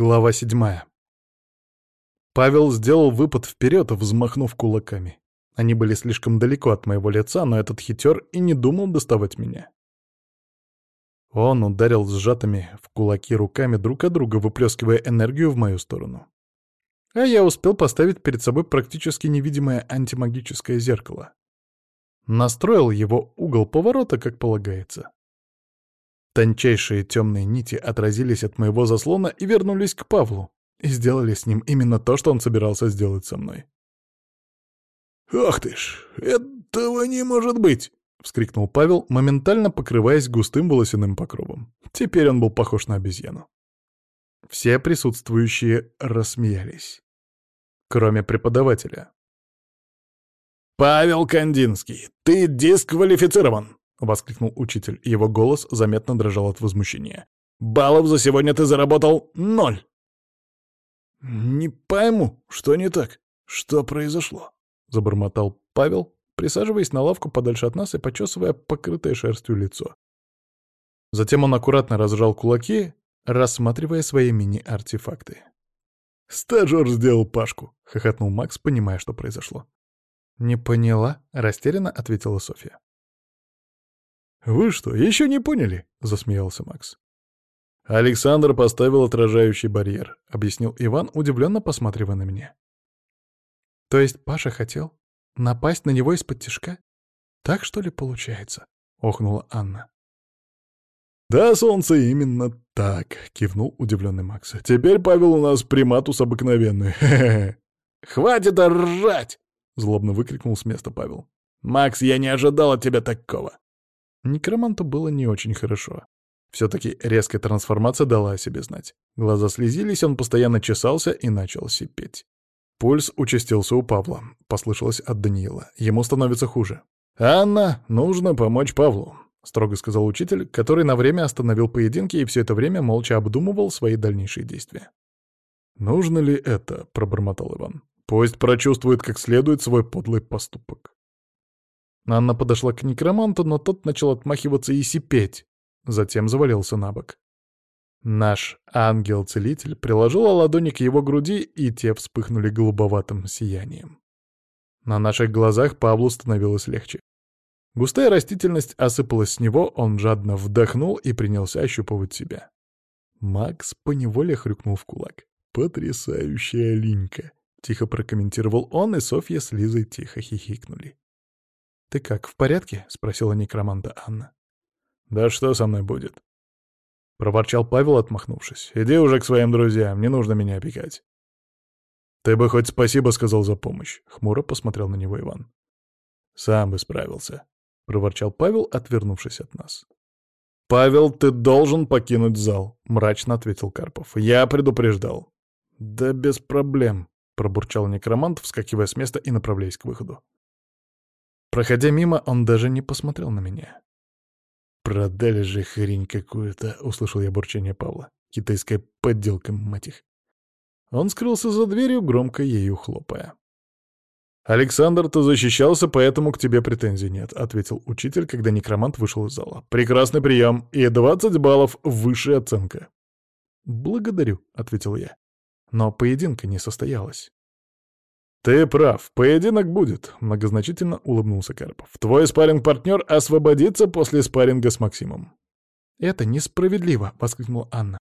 Глава седьмая. Павел сделал выпад вперед, взмахнув кулаками. Они были слишком далеко от моего лица, но этот хитер и не думал доставать меня. Он ударил сжатыми в кулаки руками друг от друга, выплескивая энергию в мою сторону. А я успел поставить перед собой практически невидимое антимагическое зеркало. Настроил его угол поворота, как полагается. Тончайшие темные нити отразились от моего заслона и вернулись к Павлу, и сделали с ним именно то, что он собирался сделать со мной. «Ах ты ж! Этого не может быть!» — вскрикнул Павел, моментально покрываясь густым волосяным покровом. Теперь он был похож на обезьяну. Все присутствующие рассмеялись. Кроме преподавателя. «Павел Кандинский, ты дисквалифицирован!» — воскликнул учитель. Его голос заметно дрожал от возмущения. «Баллов за сегодня ты заработал ноль!» «Не пойму, что не так? Что произошло?» — забормотал Павел, присаживаясь на лавку подальше от нас и почесывая покрытое шерстью лицо. Затем он аккуратно разжал кулаки, рассматривая свои мини-артефакты. «Стажер сделал Пашку!» — хохотнул Макс, понимая, что произошло. «Не поняла», — растерянно ответила Софья. «Вы что, еще не поняли?» — засмеялся Макс. «Александр поставил отражающий барьер», — объяснил Иван, удивленно посматривая на меня. «То есть Паша хотел напасть на него из-под тяжка? Так, что ли, получается?» — охнула Анна. «Да, солнце, именно так», — кивнул удивленный Макс. «Теперь Павел у нас приматус обыкновенный. Хе -хе. «Хватит ржать!» — злобно выкрикнул с места Павел. «Макс, я не ожидал от тебя такого!» Некроманту было не очень хорошо. Все-таки резкая трансформация дала о себе знать. Глаза слезились, он постоянно чесался и начал сипеть. Пульс участился у Павла, послышалось от Даниила. Ему становится хуже. «Анна, нужно помочь Павлу», — строго сказал учитель, который на время остановил поединки и все это время молча обдумывал свои дальнейшие действия. «Нужно ли это?» — пробормотал Иван. «Пусть прочувствует как следует свой подлый поступок». Анна подошла к некроманту, но тот начал отмахиваться и сипеть. Затем завалился на бок. Наш ангел-целитель приложил ладони к его груди, и те вспыхнули голубоватым сиянием. На наших глазах Павлу становилось легче. Густая растительность осыпалась с него, он жадно вдохнул и принялся ощупывать себя. Макс поневоле хрюкнул в кулак. «Потрясающая линька!» — тихо прокомментировал он, и Софья с Лизой тихо хихикнули. «Ты как, в порядке?» — спросила некроманта Анна. «Да что со мной будет?» Проворчал Павел, отмахнувшись. «Иди уже к своим друзьям, не нужно меня опекать». «Ты бы хоть спасибо сказал за помощь», — хмуро посмотрел на него Иван. «Сам бы справился», — проворчал Павел, отвернувшись от нас. «Павел, ты должен покинуть зал», — мрачно ответил Карпов. «Я предупреждал». «Да без проблем», — пробурчал некромант, вскакивая с места и направляясь к выходу. Проходя мимо, он даже не посмотрел на меня. «Продали же хрень какую-то», — услышал я бурчание Павла. «Китайская подделка, мать их». Он скрылся за дверью, громко ею хлопая. Александр то защищался, поэтому к тебе претензий нет», — ответил учитель, когда некромант вышел из зала. «Прекрасный прием, и 20 баллов — высшая оценка». «Благодарю», — ответил я. Но поединка не состоялось. «Ты прав. Поединок будет», — многозначительно улыбнулся Карпов. «Твой спарринг-партнер освободится после спарринга с Максимом». «Это несправедливо», — воскликнула Анна.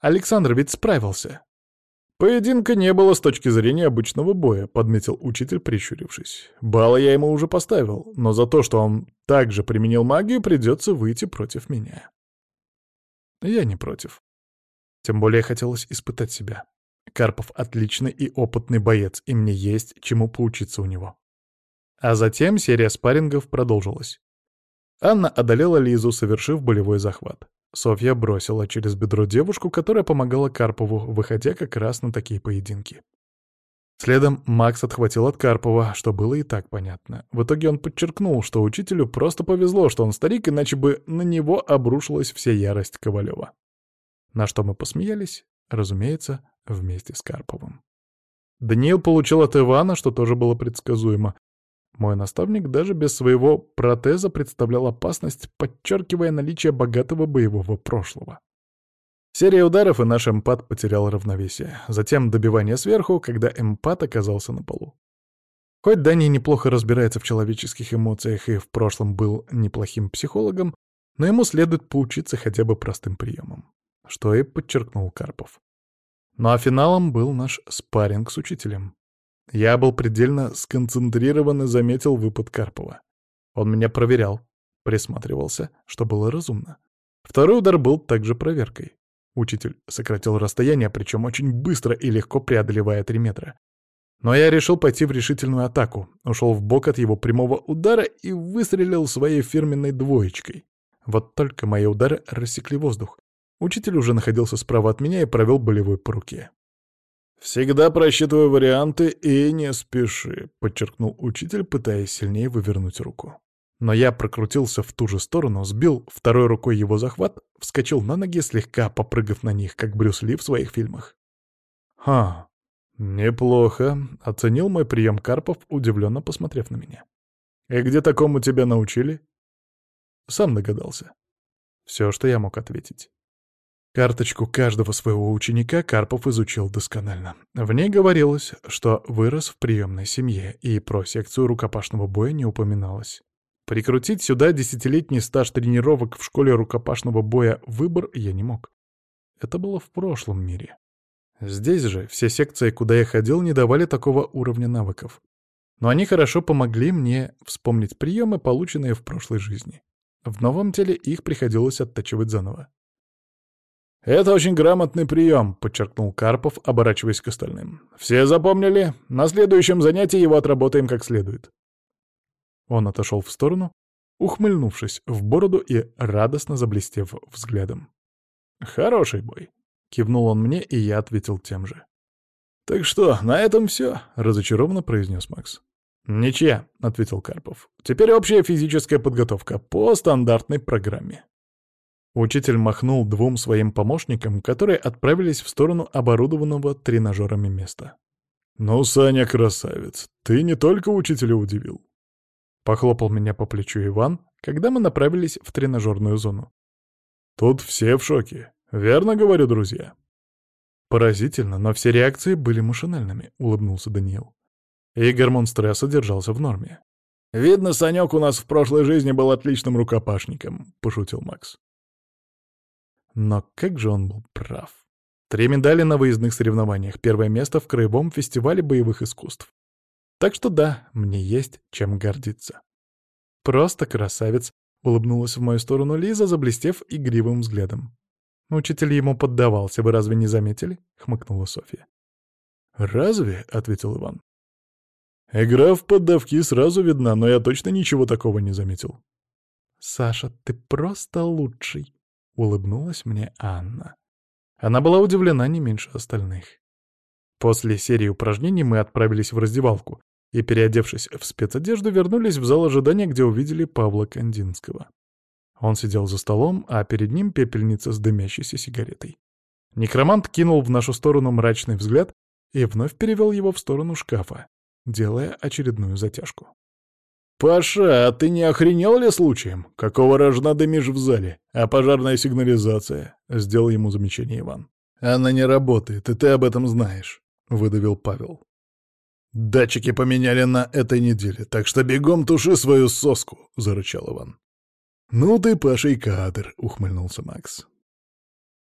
«Александр ведь справился». «Поединка не было с точки зрения обычного боя», — подметил учитель, прищурившись. «Баллы я ему уже поставил, но за то, что он также применил магию, придется выйти против меня». «Я не против. Тем более хотелось испытать себя». Карпов отличный и опытный боец, и мне есть чему поучиться у него. А затем серия спаррингов продолжилась. Анна одолела Лизу, совершив болевой захват. Софья бросила через бедро девушку, которая помогала Карпову, выходя как раз на такие поединки. Следом Макс отхватил от Карпова, что было и так понятно. В итоге он подчеркнул, что учителю просто повезло, что он старик, иначе бы на него обрушилась вся ярость Ковалева. На что мы посмеялись, Разумеется, вместе с Карповым. Даниил получил от Ивана, что тоже было предсказуемо. Мой наставник даже без своего протеза представлял опасность, подчеркивая наличие богатого боевого прошлого. Серия ударов, и наш эмпат потерял равновесие. Затем добивание сверху, когда эмпат оказался на полу. Хоть Дани неплохо разбирается в человеческих эмоциях и в прошлом был неплохим психологом, но ему следует поучиться хотя бы простым приемом что и подчеркнул Карпов. Ну а финалом был наш спарринг с учителем. Я был предельно сконцентрирован и заметил выпад Карпова. Он меня проверял, присматривался, что было разумно. Второй удар был также проверкой. Учитель сократил расстояние, причем очень быстро и легко преодолевая 3 метра. Но я решил пойти в решительную атаку, ушел в бок от его прямого удара и выстрелил своей фирменной двоечкой. Вот только мои удары рассекли воздух, Учитель уже находился справа от меня и провел болевой по руке. «Всегда просчитывай варианты и не спеши», — подчеркнул учитель, пытаясь сильнее вывернуть руку. Но я прокрутился в ту же сторону, сбил второй рукой его захват, вскочил на ноги, слегка попрыгав на них, как Брюс Ли в своих фильмах. «Ха, неплохо», — оценил мой прием Карпов, удивленно посмотрев на меня. «И где такому тебя научили?» Сам догадался. Все, что я мог ответить. Карточку каждого своего ученика Карпов изучил досконально. В ней говорилось, что вырос в приемной семье, и про секцию рукопашного боя не упоминалось. Прикрутить сюда десятилетний стаж тренировок в школе рукопашного боя «Выбор» я не мог. Это было в прошлом мире. Здесь же все секции, куда я ходил, не давали такого уровня навыков. Но они хорошо помогли мне вспомнить приемы, полученные в прошлой жизни. В новом теле их приходилось оттачивать заново. «Это очень грамотный прием», — подчеркнул Карпов, оборачиваясь к остальным. «Все запомнили? На следующем занятии его отработаем как следует». Он отошел в сторону, ухмыльнувшись в бороду и радостно заблестев взглядом. «Хороший бой», — кивнул он мне, и я ответил тем же. «Так что, на этом все», — разочарованно произнес Макс. «Ничья», — ответил Карпов. «Теперь общая физическая подготовка по стандартной программе». Учитель махнул двум своим помощникам, которые отправились в сторону оборудованного тренажерами места. «Ну, Саня, красавец, ты не только учителя удивил!» Похлопал меня по плечу Иван, когда мы направились в тренажерную зону. «Тут все в шоке, верно говорю, друзья?» Поразительно, но все реакции были машинальными, улыбнулся Даниил. И гормон стресса держался в норме. «Видно, Санек у нас в прошлой жизни был отличным рукопашником», — пошутил Макс. Но как же он был прав. Три медали на выездных соревнованиях, первое место в Краевом фестивале боевых искусств. Так что да, мне есть чем гордиться. Просто красавец, улыбнулась в мою сторону Лиза, заблестев игривым взглядом. Учитель ему поддавался, вы разве не заметили? хмыкнула Софья. Разве? ответил Иван. Игра в поддавки сразу видна, но я точно ничего такого не заметил. «Саша, ты просто лучший!» — улыбнулась мне Анна. Она была удивлена не меньше остальных. После серии упражнений мы отправились в раздевалку и, переодевшись в спецодежду, вернулись в зал ожидания, где увидели Павла Кандинского. Он сидел за столом, а перед ним пепельница с дымящейся сигаретой. Некромант кинул в нашу сторону мрачный взгляд и вновь перевел его в сторону шкафа, делая очередную затяжку. «Паша, а ты не охренел ли случаем? Какого рожна дымишь в зале? А пожарная сигнализация?» — сделал ему замечание Иван. «Она не работает, и ты об этом знаешь», — выдавил Павел. «Датчики поменяли на этой неделе, так что бегом туши свою соску», — зарычал Иван. «Ну ты, Паша, и кадр», — ухмыльнулся Макс.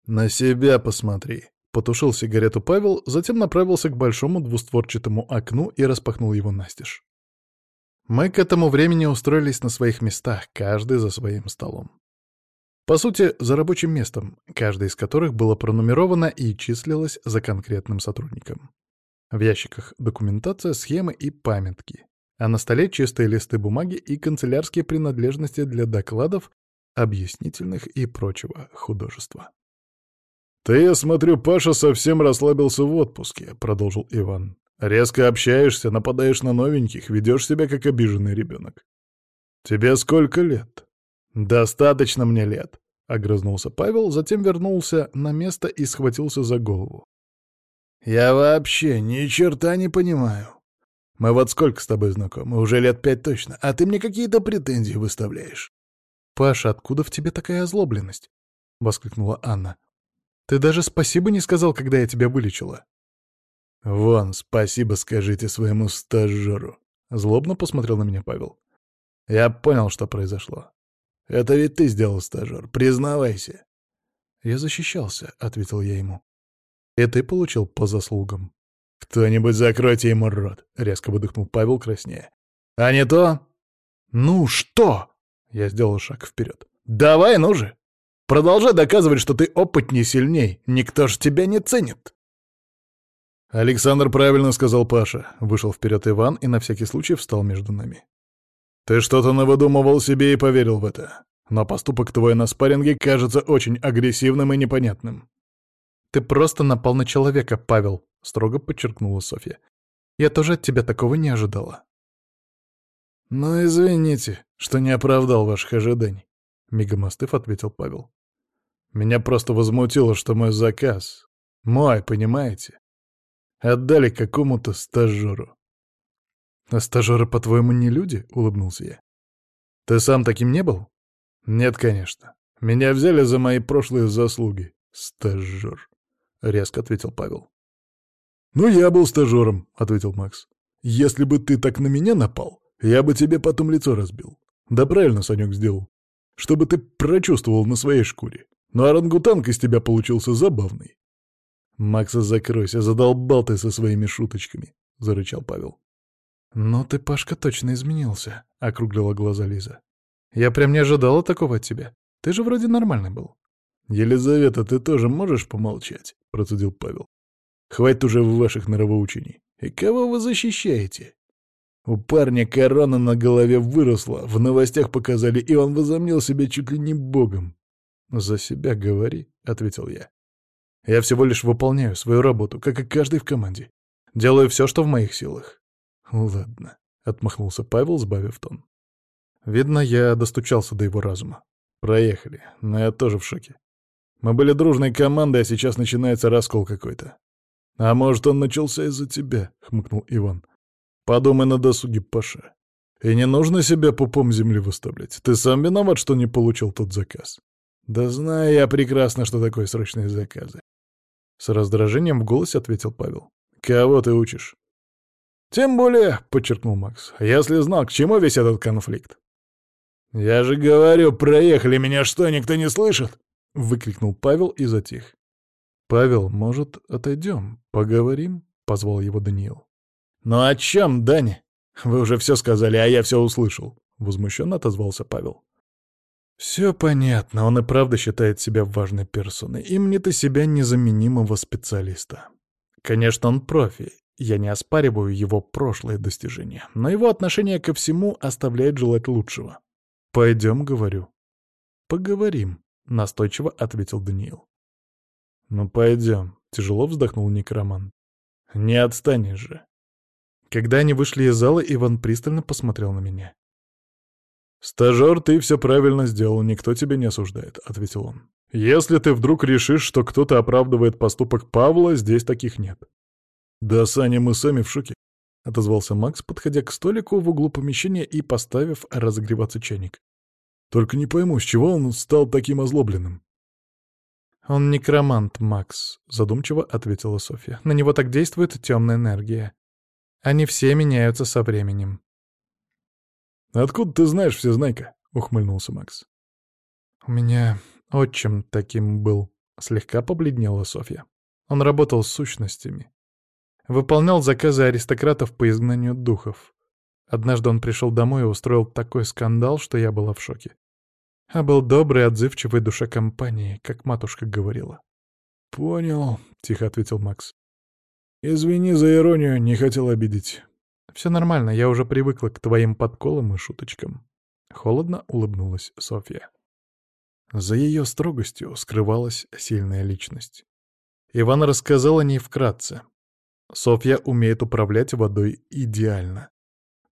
«На себя посмотри», — потушил сигарету Павел, затем направился к большому двустворчатому окну и распахнул его настежь. Мы к этому времени устроились на своих местах, каждый за своим столом. По сути, за рабочим местом, каждое из которых было пронумеровано и числилось за конкретным сотрудником. В ящиках документация, схемы и памятки, а на столе чистые листы бумаги и канцелярские принадлежности для докладов, объяснительных и прочего художества. «Ты, я смотрю, Паша совсем расслабился в отпуске», — продолжил Иван. Резко общаешься, нападаешь на новеньких, ведешь себя как обиженный ребенок. «Тебе сколько лет?» «Достаточно мне лет», — огрызнулся Павел, затем вернулся на место и схватился за голову. «Я вообще ни черта не понимаю. Мы вот сколько с тобой знакомы, уже лет пять точно, а ты мне какие-то претензии выставляешь». «Паша, откуда в тебе такая озлобленность?» — воскликнула Анна. «Ты даже спасибо не сказал, когда я тебя вылечила». «Вон, спасибо скажите своему стажеру», — злобно посмотрел на меня Павел. «Я понял, что произошло. Это ведь ты сделал, стажер, признавайся». «Я защищался», — ответил я ему. «И ты получил по заслугам». «Кто-нибудь закройте ему рот», — резко выдохнул Павел краснее. «А не то...» «Ну что?» — я сделал шаг вперед. «Давай, ну же! Продолжай доказывать, что ты опытнее, сильней. Никто же тебя не ценит!» «Александр правильно сказал Паша», — вышел вперед Иван и на всякий случай встал между нами. «Ты что-то навыдумывал себе и поверил в это. Но поступок твой на спарринге кажется очень агрессивным и непонятным». «Ты просто напал на человека, Павел», — строго подчеркнула Софья. «Я тоже от тебя такого не ожидала». «Ну, извините, что не оправдал ваших ожиданий», — мигом остыв ответил Павел. «Меня просто возмутило, что мой заказ... Мой, понимаете? Отдали какому-то стажеру. «А стажеры, по-твоему, не люди?» — улыбнулся я. «Ты сам таким не был?» «Нет, конечно. Меня взяли за мои прошлые заслуги. Стажер», — резко ответил Павел. «Ну, я был стажером», — ответил Макс. «Если бы ты так на меня напал, я бы тебе потом лицо разбил». «Да правильно Санек сделал. Чтобы ты прочувствовал на своей шкуре. Но орангутанг из тебя получился забавный. «Макса, закройся, задолбал ты со своими шуточками!» — зарычал Павел. «Но ты, Пашка, точно изменился», — округлила глаза Лиза. «Я прям не ожидала такого от тебя. Ты же вроде нормальный был». «Елизавета, ты тоже можешь помолчать?» — процедил Павел. «Хватит уже в ваших норовоучений. И кого вы защищаете?» У парня корона на голове выросла, в новостях показали, и он возомнил себя чуть ли не богом. «За себя говори», — ответил я. Я всего лишь выполняю свою работу, как и каждый в команде. Делаю все, что в моих силах. Ладно, — отмахнулся Павел, сбавив тон. Видно, я достучался до его разума. Проехали, но я тоже в шоке. Мы были дружной командой, а сейчас начинается раскол какой-то. А может, он начался из-за тебя, — хмыкнул Иван. Подумай на досуге, Паша. И не нужно себя пупом земли выставлять. Ты сам виноват, что не получил тот заказ. Да знаю я прекрасно, что такое срочные заказы. С раздражением в голосе ответил Павел. «Кого ты учишь?» «Тем более», — подчеркнул Макс, — «если знал, к чему весь этот конфликт». «Я же говорю, проехали меня, что, никто не слышит?» — выкрикнул Павел и затих. «Павел, может, отойдем, поговорим?» — позвал его Даниил. «Ну о чем, Дани? Вы уже все сказали, а я все услышал», — возмущенно отозвался Павел. Все понятно, он и правда считает себя важной персоной, и мне-то себя незаменимого специалиста. Конечно, он профи, я не оспариваю его прошлые достижения, но его отношение ко всему оставляет желать лучшего. «Пойдем», — говорю. «Поговорим», — настойчиво ответил Даниил. «Ну, пойдем», — тяжело вздохнул некроман. «Не отстанешь же». Когда они вышли из зала, Иван пристально посмотрел на меня. «Стажер, ты все правильно сделал, никто тебя не осуждает», — ответил он. «Если ты вдруг решишь, что кто-то оправдывает поступок Павла, здесь таких нет». «Да, Саня, мы сами в шоке», — отозвался Макс, подходя к столику в углу помещения и поставив разогреваться чайник. «Только не пойму, с чего он стал таким озлобленным?» «Он некромант, Макс», — задумчиво ответила Софья. «На него так действует темная энергия. Они все меняются со временем. А «Откуда ты знаешь всезнайка?» — ухмыльнулся Макс. «У меня отчим таким был», — слегка побледнела Софья. «Он работал с сущностями. Выполнял заказы аристократов по изгнанию духов. Однажды он пришел домой и устроил такой скандал, что я была в шоке. А был добрый, отзывчивый душа компании, как матушка говорила. «Понял», — тихо ответил Макс. «Извини за иронию, не хотел обидеть». «Все нормально, я уже привыкла к твоим подколам и шуточкам», — холодно улыбнулась Софья. За ее строгостью скрывалась сильная личность. Иван рассказал о ней вкратце. Софья умеет управлять водой идеально.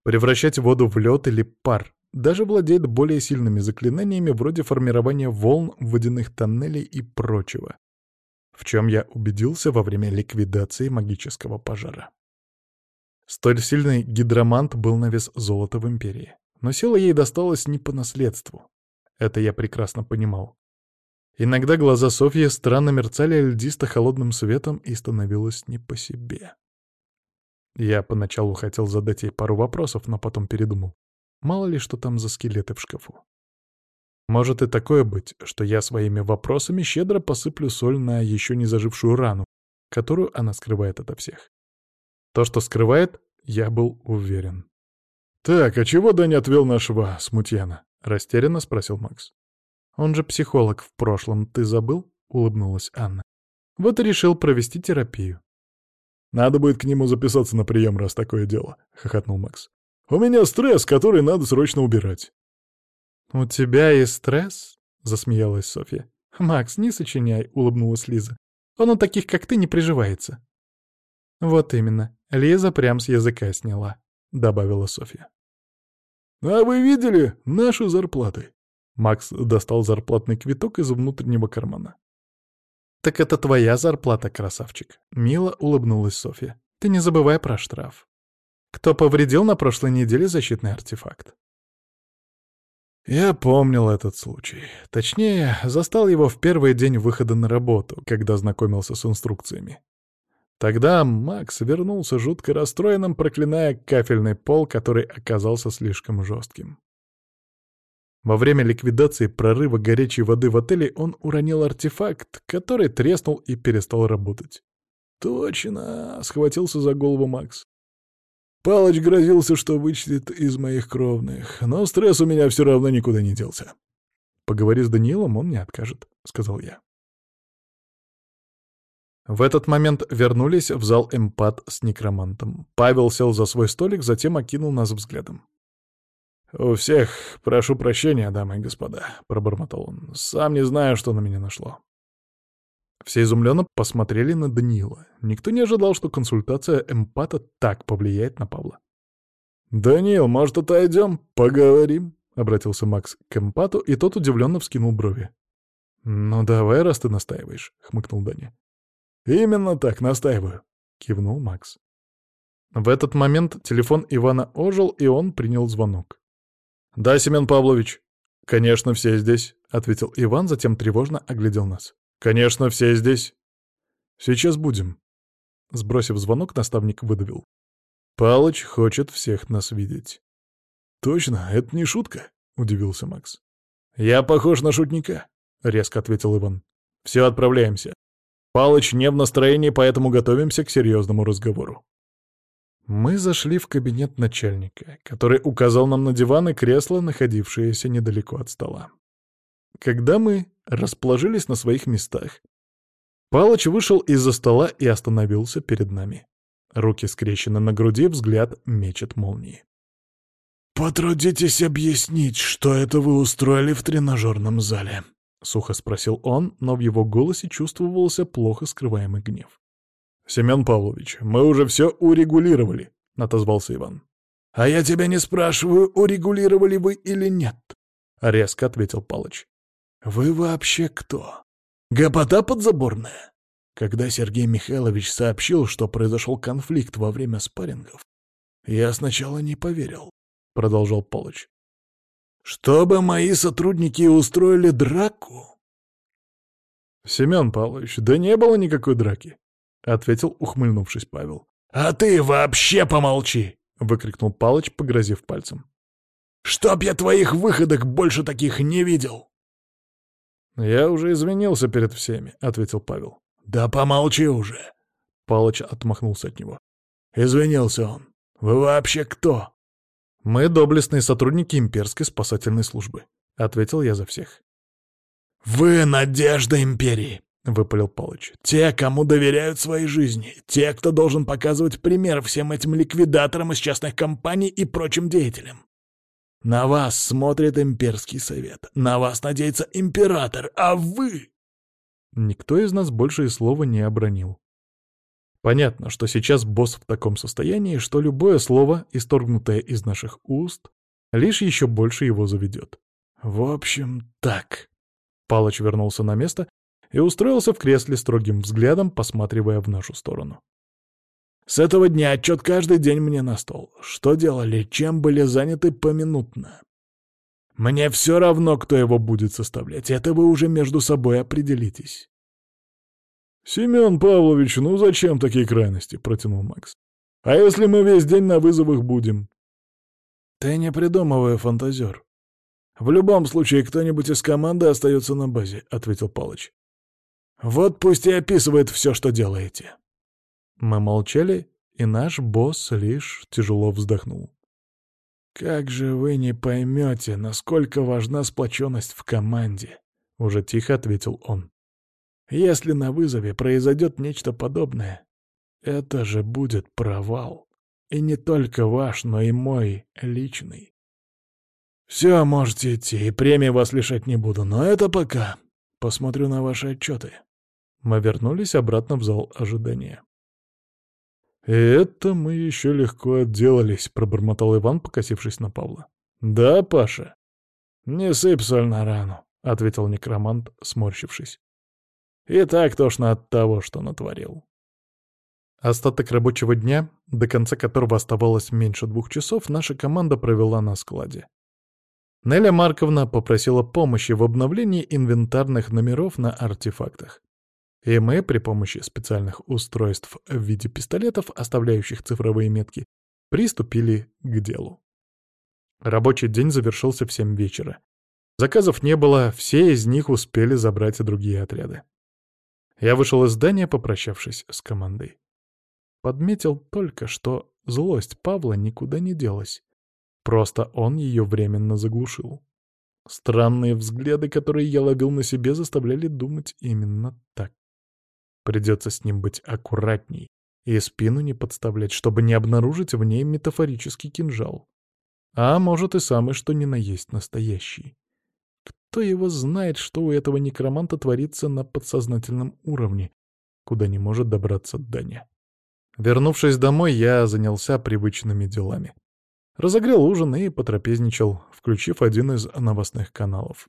Превращать воду в лед или пар. Даже владеет более сильными заклинаниями вроде формирования волн, водяных тоннелей и прочего. В чем я убедился во время ликвидации магического пожара. Столь сильный гидромант был на вес золота в империи. Но сила ей досталась не по наследству. Это я прекрасно понимал. Иногда глаза Софьи странно мерцали льдисто-холодным светом и становилось не по себе. Я поначалу хотел задать ей пару вопросов, но потом передумал. Мало ли, что там за скелеты в шкафу. Может и такое быть, что я своими вопросами щедро посыплю соль на еще не зажившую рану, которую она скрывает ото всех. То, что скрывает, я был уверен. «Так, а чего Дань отвел нашего смутьяна?» — растерянно спросил Макс. «Он же психолог в прошлом, ты забыл?» — улыбнулась Анна. «Вот и решил провести терапию». «Надо будет к нему записаться на прием, раз такое дело», — хохотнул Макс. «У меня стресс, который надо срочно убирать». «У тебя и стресс?» — засмеялась Софья. «Макс, не сочиняй», — улыбнулась Лиза. «Он у таких, как ты, не приживается». «Вот именно. Лиза прям с языка сняла», — добавила Софья. «А вы видели наши зарплаты?» Макс достал зарплатный квиток из внутреннего кармана. «Так это твоя зарплата, красавчик!» Мило улыбнулась Софья. «Ты не забывай про штраф. Кто повредил на прошлой неделе защитный артефакт?» Я помнил этот случай. Точнее, застал его в первый день выхода на работу, когда знакомился с инструкциями. Тогда Макс вернулся жутко расстроенным, проклиная кафельный пол, который оказался слишком жестким. Во время ликвидации прорыва горячей воды в отеле он уронил артефакт, который треснул и перестал работать. «Точно!» — схватился за голову Макс. Палыч грозился, что вычтет из моих кровных, но стресс у меня все равно никуда не делся. «Поговори с Даниилом, он не откажет», — сказал я. В этот момент вернулись в зал эмпат с некромантом. Павел сел за свой столик, затем окинул нас взглядом. «У всех прошу прощения, дамы и господа», — пробормотал он. «Сам не знаю, что на меня нашло». Все изумленно посмотрели на Данила. Никто не ожидал, что консультация эмпата так повлияет на Павла. Данил, может, отойдем? Поговорим?» — обратился Макс к эмпату, и тот удивленно вскинул брови. «Ну давай, раз ты настаиваешь», — хмыкнул Даня. «Именно так, настаиваю», — кивнул Макс. В этот момент телефон Ивана ожил, и он принял звонок. «Да, Семен Павлович». «Конечно, все здесь», — ответил Иван, затем тревожно оглядел нас. «Конечно, все здесь». «Сейчас будем», — сбросив звонок, наставник выдавил. «Палыч хочет всех нас видеть». «Точно, это не шутка», — удивился Макс. «Я похож на шутника», — резко ответил Иван. «Все, отправляемся». Палыч не в настроении, поэтому готовимся к серьезному разговору. Мы зашли в кабинет начальника, который указал нам на диван и кресло, находившееся недалеко от стола. Когда мы расположились на своих местах, Палыч вышел из-за стола и остановился перед нами. Руки скрещены на груди, взгляд мечет молнии. «Потрудитесь объяснить, что это вы устроили в тренажерном зале», — сухо спросил он, но в его голосе чувствовался плохо скрываемый гнев. «Семен Павлович, мы уже все урегулировали», — отозвался Иван. «А я тебя не спрашиваю, урегулировали вы или нет», — резко ответил Палыч. «Вы вообще кто? Гопота подзаборная?» Когда Сергей Михайлович сообщил, что произошел конфликт во время спаррингов, я сначала не поверил, — продолжал Палыч чтобы мои сотрудники устроили драку. Семен Павлович, да не было никакой драки, ответил, ухмыльнувшись Павел. А ты вообще помолчи, выкрикнул Палыч, погрозив пальцем. Чтоб я твоих выходок больше таких не видел. Я уже извинился перед всеми, ответил Павел. Да помолчи уже. Палыч отмахнулся от него. Извинился он. Вы вообще кто? «Мы доблестные сотрудники имперской спасательной службы», — ответил я за всех. «Вы — надежда империи», — выпалил Палыч. «Те, кому доверяют своей жизни, те, кто должен показывать пример всем этим ликвидаторам из частных компаний и прочим деятелям. На вас смотрит имперский совет, на вас надеется император, а вы...» Никто из нас больше и слова не обронил. Понятно, что сейчас босс в таком состоянии, что любое слово, исторгнутое из наших уст, лишь еще больше его заведет. В общем, так. Палыч вернулся на место и устроился в кресле строгим взглядом, посматривая в нашу сторону. С этого дня отчет каждый день мне на стол. Что делали, чем были заняты поминутно. Мне все равно, кто его будет составлять, это вы уже между собой определитесь. «Семен Павлович, ну зачем такие крайности?» — протянул Макс. «А если мы весь день на вызовах будем?» «Ты не придумывай, фантазер. В любом случае кто-нибудь из команды остается на базе», — ответил Палыч. «Вот пусть и описывает все, что делаете». Мы молчали, и наш босс лишь тяжело вздохнул. «Как же вы не поймете, насколько важна сплоченность в команде», — уже тихо ответил он. Если на вызове произойдет нечто подобное, это же будет провал. И не только ваш, но и мой личный. Все, можете идти, и премии вас лишать не буду, но это пока. Посмотрю на ваши отчеты. Мы вернулись обратно в зал ожидания. «И это мы еще легко отделались», — пробормотал Иван, покосившись на Павла. «Да, Паша?» «Не сыпь соль на рану», — ответил некромант, сморщившись. И так тошно от того, что натворил. Остаток рабочего дня, до конца которого оставалось меньше двух часов, наша команда провела на складе. Неля Марковна попросила помощи в обновлении инвентарных номеров на артефактах. И мы при помощи специальных устройств в виде пистолетов, оставляющих цифровые метки, приступили к делу. Рабочий день завершился в 7 вечера. Заказов не было, все из них успели забрать и другие отряды. Я вышел из здания, попрощавшись с командой. Подметил только, что злость Павла никуда не делась. Просто он ее временно заглушил. Странные взгляды, которые я ловил на себе, заставляли думать именно так. Придется с ним быть аккуратней и спину не подставлять, чтобы не обнаружить в ней метафорический кинжал. А может и самый что ни на есть настоящий. Кто его знает, что у этого некроманта творится на подсознательном уровне, куда не может добраться Даня. Вернувшись домой, я занялся привычными делами. Разогрел ужин и потрапезничал, включив один из новостных каналов.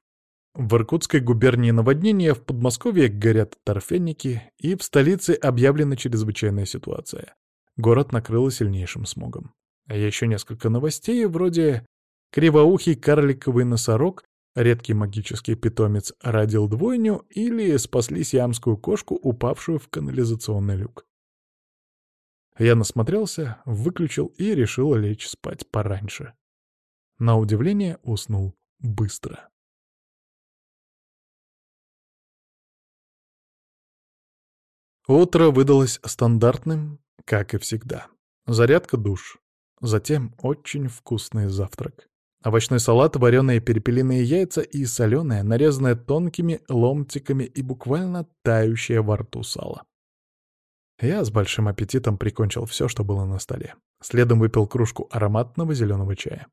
В Иркутской губернии наводнения, в Подмосковье горят торфяники, и в столице объявлена чрезвычайная ситуация. Город накрыло сильнейшим смогом. А еще несколько новостей, вроде «Кривоухий карликовый носорог» Редкий магический питомец родил двойню или спасли сиамскую кошку, упавшую в канализационный люк. Я насмотрелся, выключил и решил лечь спать пораньше. На удивление уснул быстро. Утро выдалось стандартным, как и всегда. Зарядка душ. Затем очень вкусный завтрак. Овощной салат, вареные перепелиные яйца и соленое, нарезанное тонкими ломтиками и буквально тающее во рту сало. Я с большим аппетитом прикончил все, что было на столе. Следом выпил кружку ароматного зеленого чая.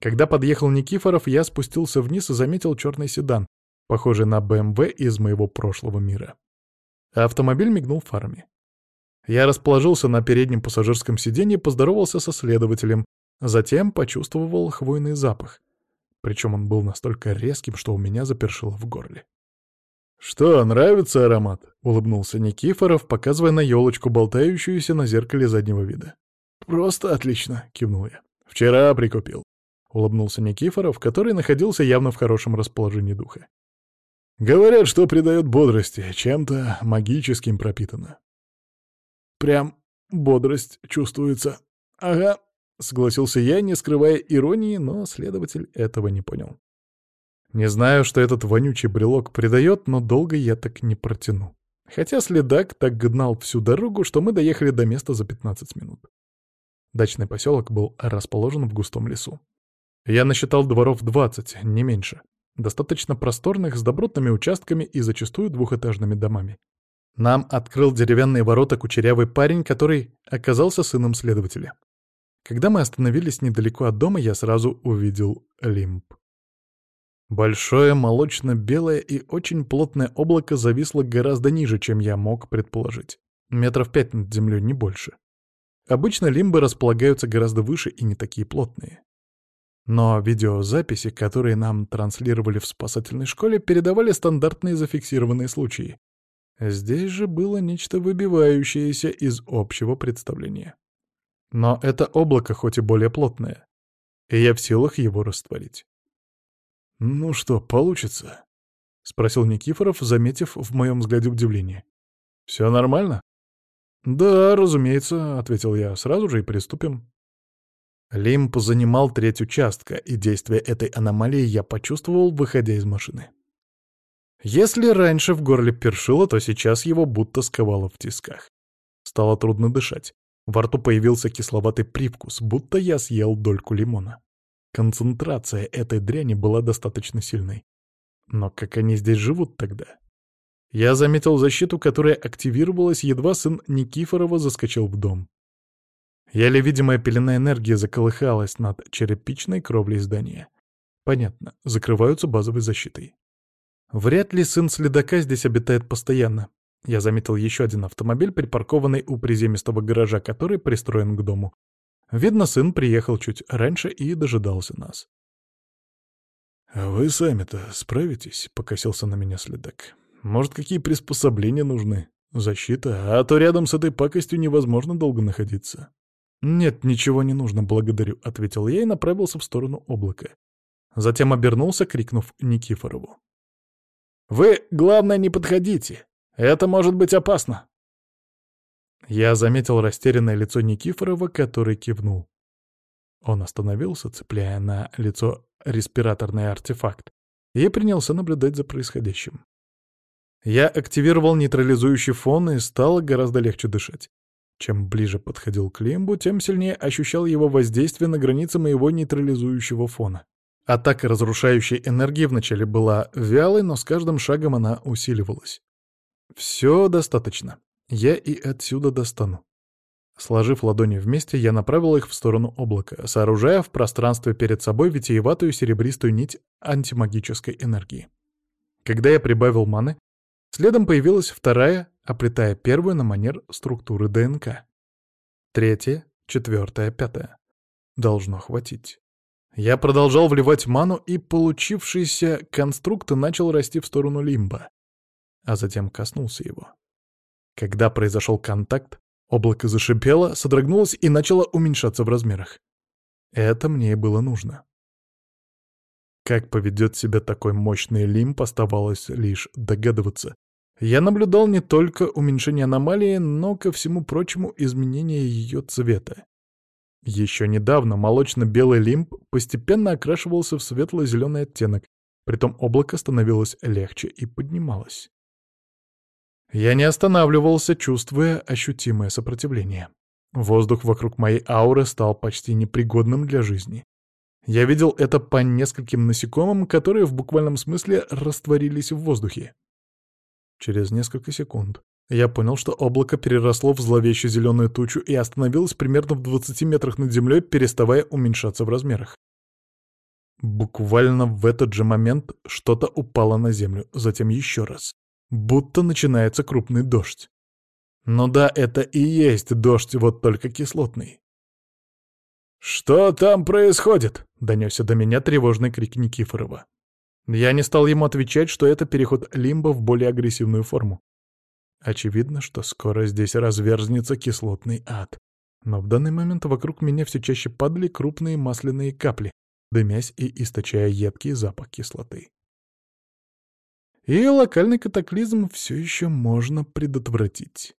Когда подъехал Никифоров, я спустился вниз и заметил черный седан, похожий на БМВ эм из моего прошлого мира. Автомобиль мигнул фарами. Я расположился на переднем пассажирском сиденье, и поздоровался со следователем, Затем почувствовал хвойный запах. Причем он был настолько резким, что у меня запершило в горле. «Что, нравится аромат?» — улыбнулся Никифоров, показывая на елочку, болтающуюся на зеркале заднего вида. «Просто отлично!» — кивнул я. «Вчера прикупил», — улыбнулся Никифоров, который находился явно в хорошем расположении духа. «Говорят, что придает бодрости, чем-то магическим пропитано». «Прям бодрость чувствуется. Ага, Согласился я, не скрывая иронии, но следователь этого не понял. Не знаю, что этот вонючий брелок придает, но долго я так не протяну. Хотя следак так гнал всю дорогу, что мы доехали до места за 15 минут. Дачный поселок был расположен в густом лесу. Я насчитал дворов 20, не меньше. Достаточно просторных, с добротными участками и зачастую двухэтажными домами. Нам открыл деревянные ворота кучерявый парень, который оказался сыном следователя. Когда мы остановились недалеко от дома, я сразу увидел лимб. Большое молочно-белое и очень плотное облако зависло гораздо ниже, чем я мог предположить. Метров пять над землей, не больше. Обычно лимбы располагаются гораздо выше и не такие плотные. Но видеозаписи, которые нам транслировали в спасательной школе, передавали стандартные зафиксированные случаи. Здесь же было нечто выбивающееся из общего представления. Но это облако хоть и более плотное, и я в силах его растворить. «Ну что, получится?» — спросил Никифоров, заметив в моем взгляде удивление. «Все нормально?» «Да, разумеется», — ответил я. «Сразу же и приступим». Лимп занимал треть участка, и действие этой аномалии я почувствовал, выходя из машины. Если раньше в горле першило, то сейчас его будто сковало в тисках. Стало трудно дышать. Во рту появился кисловатый привкус, будто я съел дольку лимона. Концентрация этой дряни была достаточно сильной. Но как они здесь живут тогда? Я заметил защиту, которая активировалась, едва сын Никифорова заскочил в дом. Еле видимая пелена энергии заколыхалась над черепичной кровлей здания. Понятно, закрываются базовой защитой. Вряд ли сын следака здесь обитает постоянно, я заметил еще один автомобиль, припаркованный у приземистого гаража, который пристроен к дому. Видно, сын приехал чуть раньше и дожидался нас. «Вы сами-то справитесь?» — покосился на меня следак. «Может, какие приспособления нужны? Защита? А то рядом с этой пакостью невозможно долго находиться». «Нет, ничего не нужно, благодарю», — ответил я и направился в сторону облака. Затем обернулся, крикнув Никифорову. «Вы, главное, не подходите! Это может быть опасно. Я заметил растерянное лицо Никифорова, который кивнул. Он остановился, цепляя на лицо респираторный артефакт, и принялся наблюдать за происходящим. Я активировал нейтрализующий фон, и стало гораздо легче дышать. Чем ближе подходил к лимбу, тем сильнее ощущал его воздействие на границы моего нейтрализующего фона. Атака разрушающей энергии вначале была вялой, но с каждым шагом она усиливалась. «Все достаточно. Я и отсюда достану». Сложив ладони вместе, я направил их в сторону облака, сооружая в пространстве перед собой витиеватую серебристую нить антимагической энергии. Когда я прибавил маны, следом появилась вторая, оплетая первую на манер структуры ДНК. Третья, четвертая, пятая. Должно хватить. Я продолжал вливать ману, и получившийся конструкт начал расти в сторону лимба а затем коснулся его. Когда произошел контакт, облако зашипело, содрогнулось и начало уменьшаться в размерах. Это мне и было нужно. Как поведет себя такой мощный лимб, оставалось лишь догадываться. Я наблюдал не только уменьшение аномалии, но, ко всему прочему, изменение ее цвета. Еще недавно молочно-белый лимб постепенно окрашивался в светло-зеленый оттенок, притом облако становилось легче и поднималось. Я не останавливался, чувствуя ощутимое сопротивление. Воздух вокруг моей ауры стал почти непригодным для жизни. Я видел это по нескольким насекомым, которые в буквальном смысле растворились в воздухе. Через несколько секунд я понял, что облако переросло в зловещую зеленую тучу и остановилось примерно в 20 метрах над землей, переставая уменьшаться в размерах. Буквально в этот же момент что-то упало на землю, затем еще раз будто начинается крупный дождь. Ну да, это и есть дождь, вот только кислотный. «Что там происходит?» — донесся до меня тревожный крик Никифорова. Я не стал ему отвечать, что это переход лимба в более агрессивную форму. Очевидно, что скоро здесь разверзнется кислотный ад. Но в данный момент вокруг меня все чаще падали крупные масляные капли, дымясь и источая едкий запах кислоты и локальный катаклизм все еще можно предотвратить.